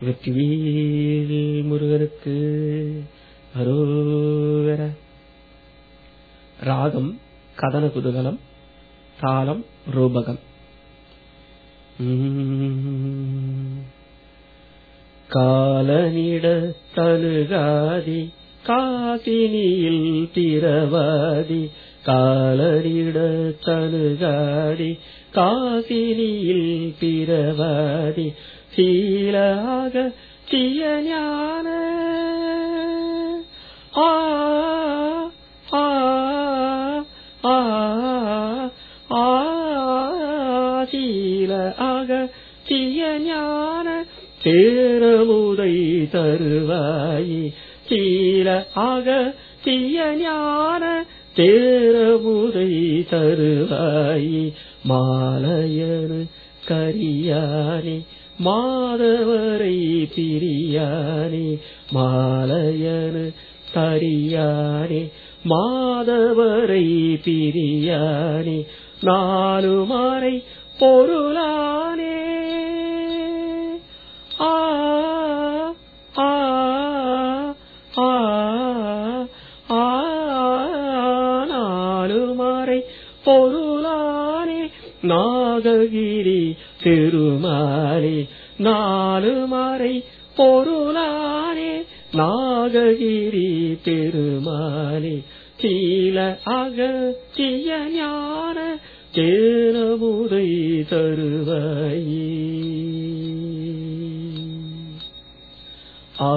வெற்றிவேல் முருகனுக்கு அரோகர ராகம் கதன குதூகலம் தாளம் ரூபகம் உம். காலனிட தனுகாதி காசினியில் பிறவாதி காலடிட தழுகாடி காசினியில் பிறவாதி சீலாக சிய ஞான. ஆ ஆ ஆ ஆ சீல ஆக சிய ஞான. சேரமுதை தருவாயி. சீல ஆக சீய ஞான சேரமுதை தருவாயி. மாலையனு கரியானி மாதவரை பிரியானி மாலையனு கரியானி மாதவரை பிரியானி நாலு மாறை பொருளானே பொருளானே நாககிரி திருமாலே நாலு மறை பொருளானே நாககிரி பெருமானே சீல அகச்சிய ஞான தேனமுதை தருவாயே. ஆ.